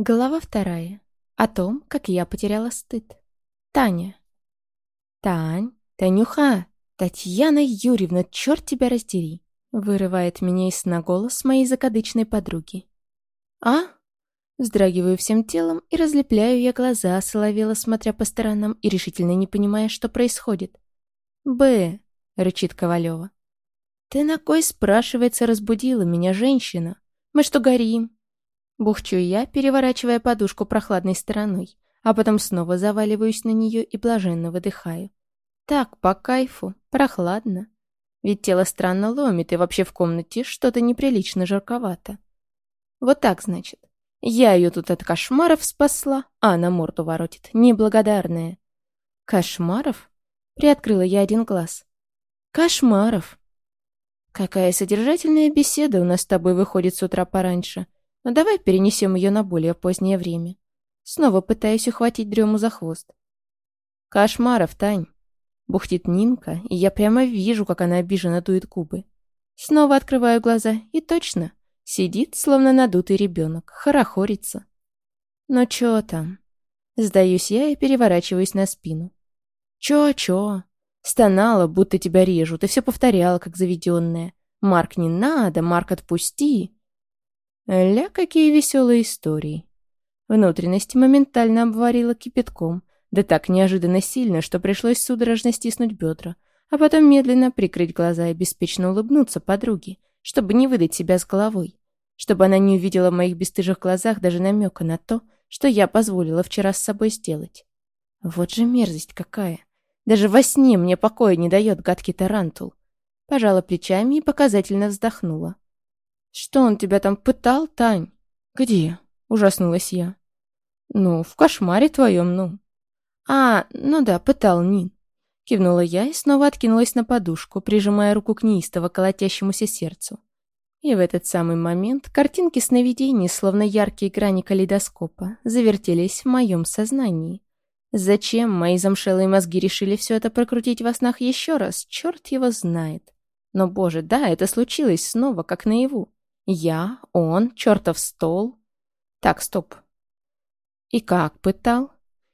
Глава вторая. О том, как я потеряла стыд. Таня. «Тань, Танюха, Татьяна Юрьевна, черт тебя раздери!» Вырывает меня из сна голос моей закадычной подруги. «А?» Вздрагиваю всем телом и разлепляю я глаза, соловела, смотря по сторонам и решительно не понимая, что происходит. «Б», — рычит Ковалева. «Ты на кой, спрашивается, разбудила меня женщина? Мы что, горим?» Бухчу я, переворачивая подушку прохладной стороной, а потом снова заваливаюсь на нее и блаженно выдыхаю. Так, по кайфу, прохладно. Ведь тело странно ломит, и вообще в комнате что-то неприлично жарковато. Вот так, значит. Я ее тут от кошмаров спасла, а она морду воротит, неблагодарная. Кошмаров? Приоткрыла я один глаз. Кошмаров. Какая содержательная беседа у нас с тобой выходит с утра пораньше. Давай перенесем ее на более позднее время. Снова пытаюсь ухватить дрему за хвост. Кошмаров, Тань. Бухтит Нинка, и я прямо вижу, как она обиженно дует губы. Снова открываю глаза, и точно. Сидит, словно надутый ребенок, хорохорится. Но чё там? Сдаюсь я и переворачиваюсь на спину. Чё-чё? Стонала, будто тебя режут, и все повторяла, как заведенная. Марк, не надо, Марк, отпусти. Ля, какие веселые истории. Внутренности моментально обварила кипятком, да так неожиданно сильно, что пришлось судорожно стиснуть бедра, а потом медленно прикрыть глаза и беспечно улыбнуться подруге, чтобы не выдать себя с головой, чтобы она не увидела в моих бесстыжих глазах даже намека на то, что я позволила вчера с собой сделать. Вот же мерзость какая. Даже во сне мне покоя не дает гадкий тарантул. Пожала плечами и показательно вздохнула. «Что он тебя там пытал, Тань?» «Где?» — ужаснулась я. «Ну, в кошмаре твоем, ну». «А, ну да, пытал Нин». Кивнула я и снова откинулась на подушку, прижимая руку к неистово колотящемуся сердцу. И в этот самый момент картинки сновидений, словно яркие грани калейдоскопа, завертелись в моем сознании. Зачем мои замшелые мозги решили все это прокрутить во снах еще раз, черт его знает. Но, боже, да, это случилось снова, как наяву. Я, он, чертов стол. Так, стоп. И как пытал?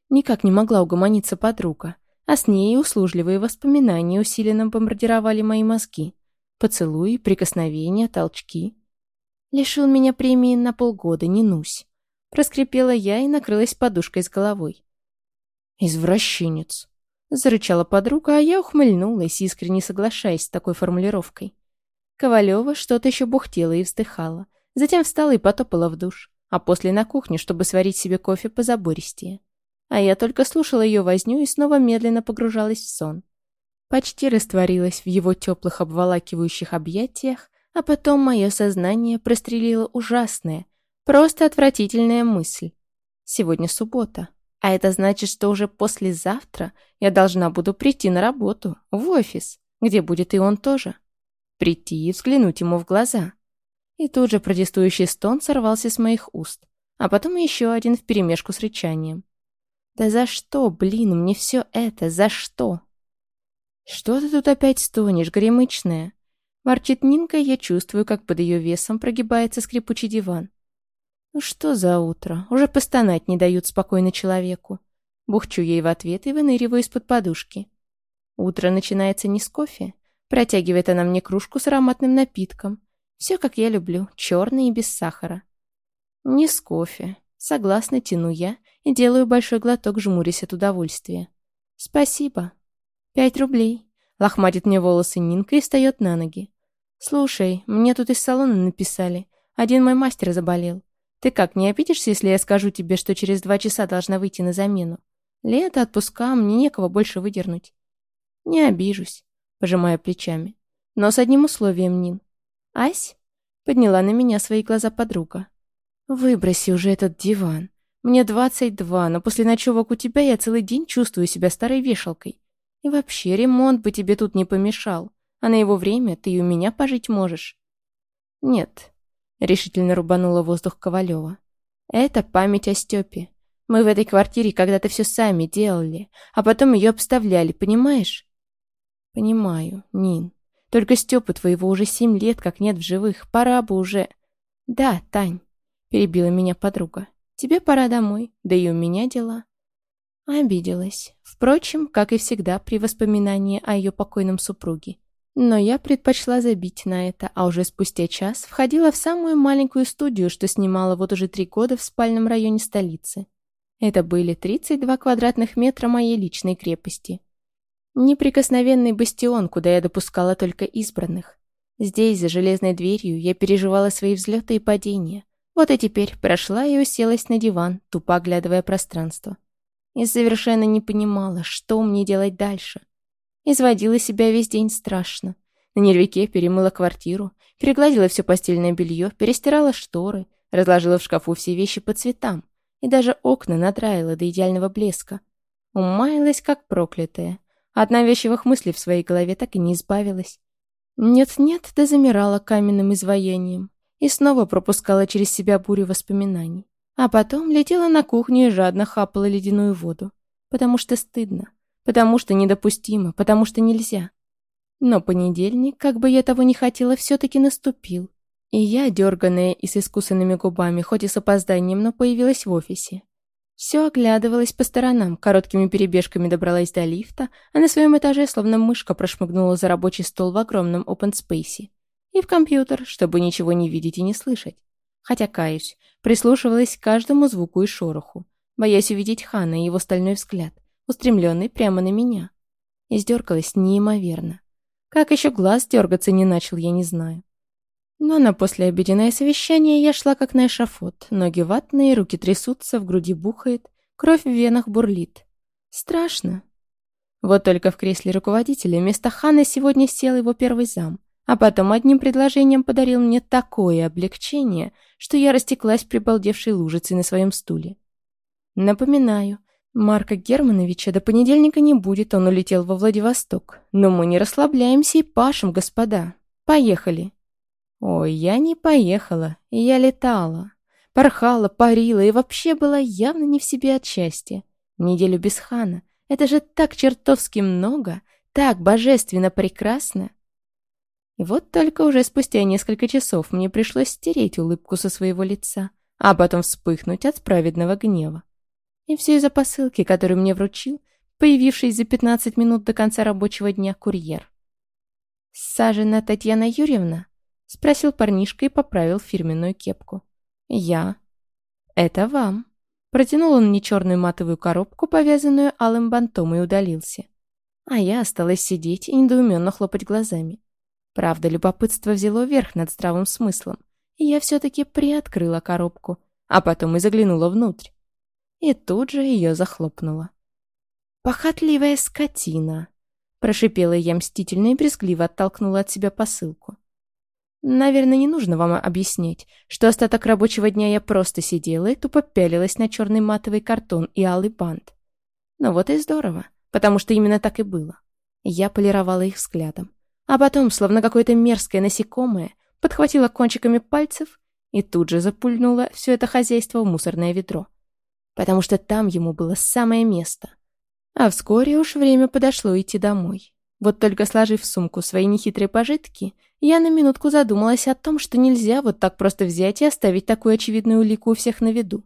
Никак не могла угомониться подруга, а с ней услужливые воспоминания усиленно бомбардировали мои мозги. Поцелуи, прикосновения, толчки. Лишил меня премии на полгода, не нусь. Проскрипела я и накрылась подушкой с головой. «Извращенец!» Зарычала подруга, а я ухмыльнулась, искренне соглашаясь с такой формулировкой. Ковалева что-то еще бухтела и вздыхала. Затем встала и потопала в душ, а после на кухню, чтобы сварить себе кофе позабористее. А я только слушала ее возню и снова медленно погружалась в сон. Почти растворилась в его теплых обволакивающих объятиях, а потом мое сознание прострелило ужасная, просто отвратительная мысль. Сегодня суббота, а это значит, что уже послезавтра я должна буду прийти на работу, в офис, где будет и он тоже прийти и взглянуть ему в глаза. И тут же протестующий стон сорвался с моих уст, а потом еще один вперемешку с рычанием. «Да за что, блин, мне все это? За что?» «Что ты тут опять стонешь, горемычная?» Ворчит Нинка, я чувствую, как под ее весом прогибается скрипучий диван. «Ну что за утро? Уже постонать не дают спокойно человеку». Бухчу ей в ответ и выныриваю из-под подушки. Утро начинается не с кофе, Протягивает она мне кружку с ароматным напитком. Все, как я люблю, черный и без сахара. Не с кофе. Согласно тяну я и делаю большой глоток, жмурясь от удовольствия. Спасибо. Пять рублей. Лохматит мне волосы Нинка и встает на ноги. Слушай, мне тут из салона написали. Один мой мастер заболел. Ты как, не обидишься, если я скажу тебе, что через два часа должна выйти на замену? Лето, отпуска, мне некого больше выдернуть. Не обижусь пожимая плечами. Но с одним условием, Нин. «Ась?» — подняла на меня свои глаза подруга. «Выброси уже этот диван. Мне двадцать два, но после ночевок у тебя я целый день чувствую себя старой вешалкой. И вообще, ремонт бы тебе тут не помешал, а на его время ты и у меня пожить можешь». «Нет», — решительно рубанула воздух Ковалева. «Это память о Степе. Мы в этой квартире когда-то все сами делали, а потом ее обставляли, понимаешь? «Понимаю, Нин. Только Степы твоего уже семь лет как нет в живых. Пора бы уже...» «Да, Тань», — перебила меня подруга. Тебе пора домой, да и у меня дела». Обиделась. Впрочем, как и всегда при воспоминании о ее покойном супруге. Но я предпочла забить на это, а уже спустя час входила в самую маленькую студию, что снимала вот уже три года в спальном районе столицы. Это были 32 квадратных метра моей личной крепости. Неприкосновенный бастион, куда я допускала только избранных. Здесь, за железной дверью, я переживала свои взлеты и падения. Вот и теперь прошла и уселась на диван, тупо оглядывая пространство и совершенно не понимала, что мне делать дальше. Изводила себя весь день страшно. На нервике перемыла квартиру, перегладила все постельное белье, перестирала шторы, разложила в шкафу все вещи по цветам и даже окна надраила до идеального блеска. Умаялась, как проклятая. От навязчивых мыслей в своей голове так и не избавилась. Нет-нет, да замирала каменным изваянием и снова пропускала через себя бурю воспоминаний. А потом летела на кухню и жадно хапала ледяную воду. Потому что стыдно. Потому что недопустимо. Потому что нельзя. Но понедельник, как бы я того не хотела, все-таки наступил. И я, дерганная и с искусанными губами, хоть и с опозданием, но появилась в офисе. Все оглядывалась по сторонам, короткими перебежками добралась до лифта, а на своем этаже словно мышка прошмыгнула за рабочий стол в огромном open space. И в компьютер, чтобы ничего не видеть и не слышать. Хотя, каюсь, прислушивалась к каждому звуку и шороху, боясь увидеть Хана и его стальной взгляд, устремленный прямо на меня. И сдергалась неимоверно. Как еще глаз дергаться не начал, я не знаю. Но на послеобеденное совещание я шла как на эшафот. Ноги ватные, руки трясутся, в груди бухает, кровь в венах бурлит. Страшно. Вот только в кресле руководителя вместо Хана сегодня сел его первый зам. А потом одним предложением подарил мне такое облегчение, что я растеклась прибалдевшей лужицей на своем стуле. Напоминаю, Марка Германовича до понедельника не будет, он улетел во Владивосток. Но мы не расслабляемся и пашем, господа. Поехали. Ой, я не поехала, я летала. Порхала, парила и вообще была явно не в себе от счастья. Неделю без Хана. Это же так чертовски много, так божественно прекрасно. И вот только уже спустя несколько часов мне пришлось стереть улыбку со своего лица, а потом вспыхнуть от праведного гнева. И все из-за посылки, которую мне вручил, появившись за 15 минут до конца рабочего дня курьер. «Сажена Татьяна Юрьевна?» — спросил парнишка и поправил фирменную кепку. «Я». «Это вам». Протянул он мне черную матовую коробку, повязанную алым бантом, и удалился. А я осталась сидеть и недоуменно хлопать глазами. Правда, любопытство взяло верх над здравым смыслом, и я все-таки приоткрыла коробку, а потом и заглянула внутрь. И тут же ее захлопнула. «Похотливая скотина!» Прошипела я мстительно и брезгливо оттолкнула от себя посылку. Наверное, не нужно вам объяснять, что остаток рабочего дня я просто сидела и тупо пялилась на черный матовый картон и алый бант. Но вот и здорово, потому что именно так и было. Я полировала их взглядом а потом, словно какое-то мерзкое насекомое, подхватила кончиками пальцев и тут же запульнула все это хозяйство в мусорное ведро. Потому что там ему было самое место. А вскоре уж время подошло идти домой. Вот только сложив в сумку свои нехитрые пожитки, я на минутку задумалась о том, что нельзя вот так просто взять и оставить такую очевидную улику у всех на виду.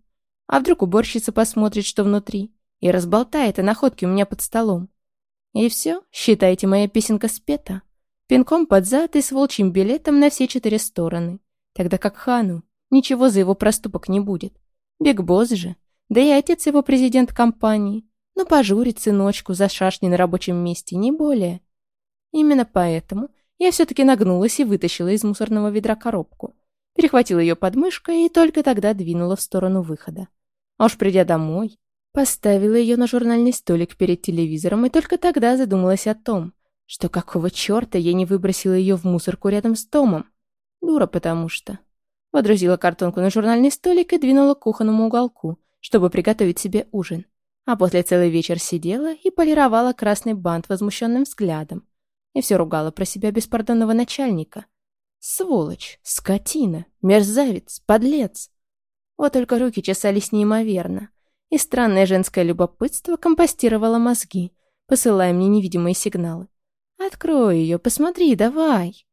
А вдруг уборщица посмотрит, что внутри, и разболтает о находке у меня под столом. И все, считайте, моя песенка спета. Пинком под зад и с волчьим билетом на все четыре стороны. Тогда как Хану ничего за его проступок не будет. Бигбосс же, да и отец его президент компании. Ну, пожурит сыночку за шашни на рабочем месте, не более. Именно поэтому я все-таки нагнулась и вытащила из мусорного ведра коробку. Перехватила ее подмышкой и только тогда двинула в сторону выхода. А уж придя домой, поставила ее на журнальный столик перед телевизором и только тогда задумалась о том, что какого черта я не выбросила ее в мусорку рядом с домом? Дура потому что. Водрузила картонку на журнальный столик и двинула к кухонному уголку, чтобы приготовить себе ужин. А после целый вечер сидела и полировала красный бант возмущенным взглядом. И все ругала про себя беспардонного начальника. Сволочь, скотина, мерзавец, подлец. Вот только руки чесались неимоверно. И странное женское любопытство компостировало мозги, посылая мне невидимые сигналы. Открой ее, посмотри, давай.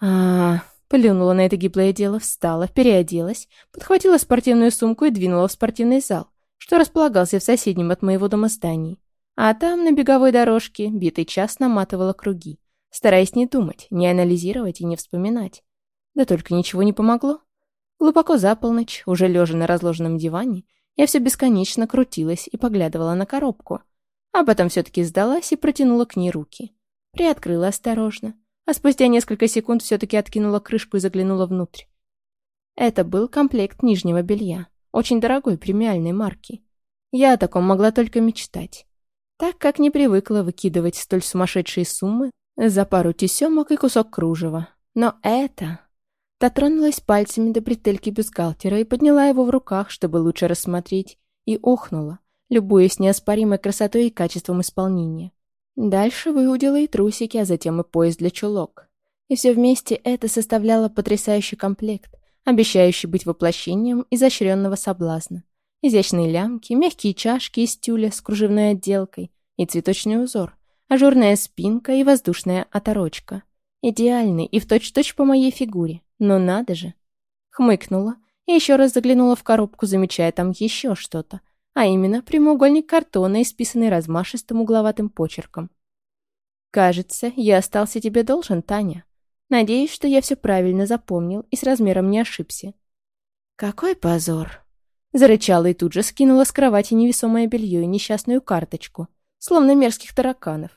А, Плюнула на это гиблое дело, встала, переоделась, подхватила спортивную сумку и двинула в спортивный зал, что располагался в соседнем от моего дома здании. А там, на беговой дорожке, битый час наматывала круги, стараясь не думать, не анализировать и не вспоминать. Да только ничего не помогло. Глубоко за полночь, уже лежа на разложенном диване, я все бесконечно крутилась и поглядывала на коробку. А потом все-таки сдалась и протянула к ней руки. Приоткрыла осторожно а спустя несколько секунд все-таки откинула крышку и заглянула внутрь. Это был комплект нижнего белья, очень дорогой премиальной марки. Я о таком могла только мечтать, так как не привыкла выкидывать столь сумасшедшие суммы за пару тесемок и кусок кружева. Но это... Дотронулась пальцами до бретельки бюстгальтера и подняла его в руках, чтобы лучше рассмотреть, и охнула, любуясь неоспоримой красотой и качеством исполнения. Дальше выудила и трусики, а затем и пояс для чулок. И все вместе это составляло потрясающий комплект, обещающий быть воплощением изощренного соблазна. Изящные лямки, мягкие чашки из тюля с кружевной отделкой и цветочный узор, ажурная спинка и воздушная оторочка. Идеальный и в точь-точь по моей фигуре. Но надо же. Хмыкнула и еще раз заглянула в коробку, замечая там еще что-то, а именно прямоугольник картона, исписанный размашистым угловатым почерком. «Кажется, я остался тебе должен, Таня. Надеюсь, что я все правильно запомнил и с размером не ошибся». «Какой позор!» Зарычала и тут же скинула с кровати невесомое белье и несчастную карточку, словно мерзких тараканов,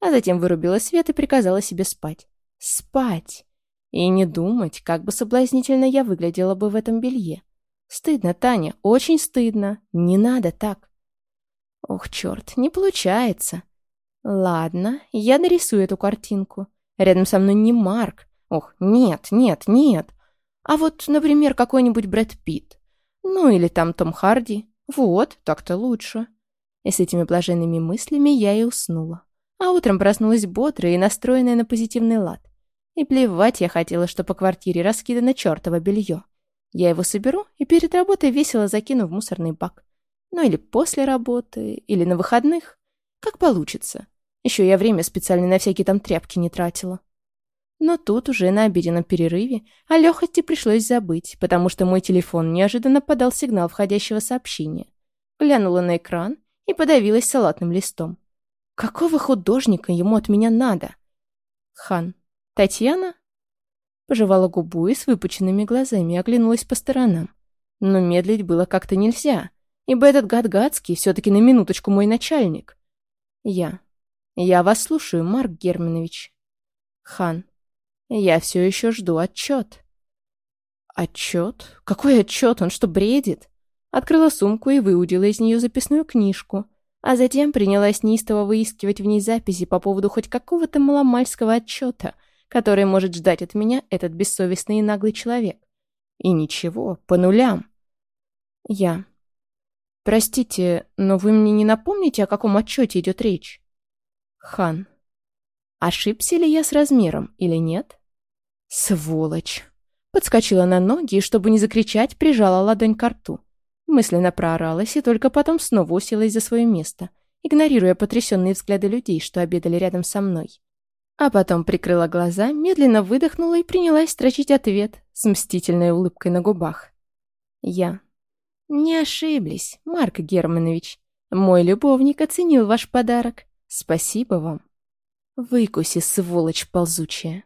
а затем вырубила свет и приказала себе спать. Спать! И не думать, как бы соблазнительно я выглядела бы в этом белье. Стыдно, Таня, очень стыдно. Не надо так. Ох, черт, не получается. Ладно, я нарисую эту картинку. Рядом со мной не Марк. Ох, нет, нет, нет. А вот, например, какой-нибудь Брэд Питт. Ну, или там Том Харди. Вот, так-то лучше. И с этими блаженными мыслями я и уснула. А утром проснулась бодрая и настроенная на позитивный лад. И плевать я хотела, что по квартире раскидано чертово белье. Я его соберу и перед работой весело закину в мусорный бак. Ну или после работы, или на выходных. Как получится. Еще я время специально на всякие там тряпки не тратила. Но тут уже на обеденном перерыве о легкости пришлось забыть, потому что мой телефон неожиданно подал сигнал входящего сообщения. Глянула на экран и подавилась салатным листом. Какого художника ему от меня надо? Хан. Татьяна? Пожевала губу и с выпученными глазами оглянулась по сторонам. Но медлить было как-то нельзя, ибо этот гад гадский все-таки на минуточку мой начальник. Я. Я вас слушаю, Марк Германович. Хан. Я все еще жду отчет. Отчет? Какой отчет? Он что, бредит? Открыла сумку и выудила из нее записную книжку, а затем принялась неистово выискивать в ней записи по поводу хоть какого-то маломальского отчета — который может ждать от меня этот бессовестный и наглый человек. И ничего, по нулям. Я. Простите, но вы мне не напомните, о каком отчете идет речь? Хан. Ошибся ли я с размером или нет? Сволочь. Подскочила на ноги и, чтобы не закричать, прижала ладонь к рту. Мысленно прооралась и только потом снова уселась за свое место, игнорируя потрясенные взгляды людей, что обедали рядом со мной. А потом прикрыла глаза, медленно выдохнула и принялась строчить ответ с мстительной улыбкой на губах. Я. Не ошиблись, Марк Германович. Мой любовник оценил ваш подарок. Спасибо вам. Выкуси, сволочь ползучая.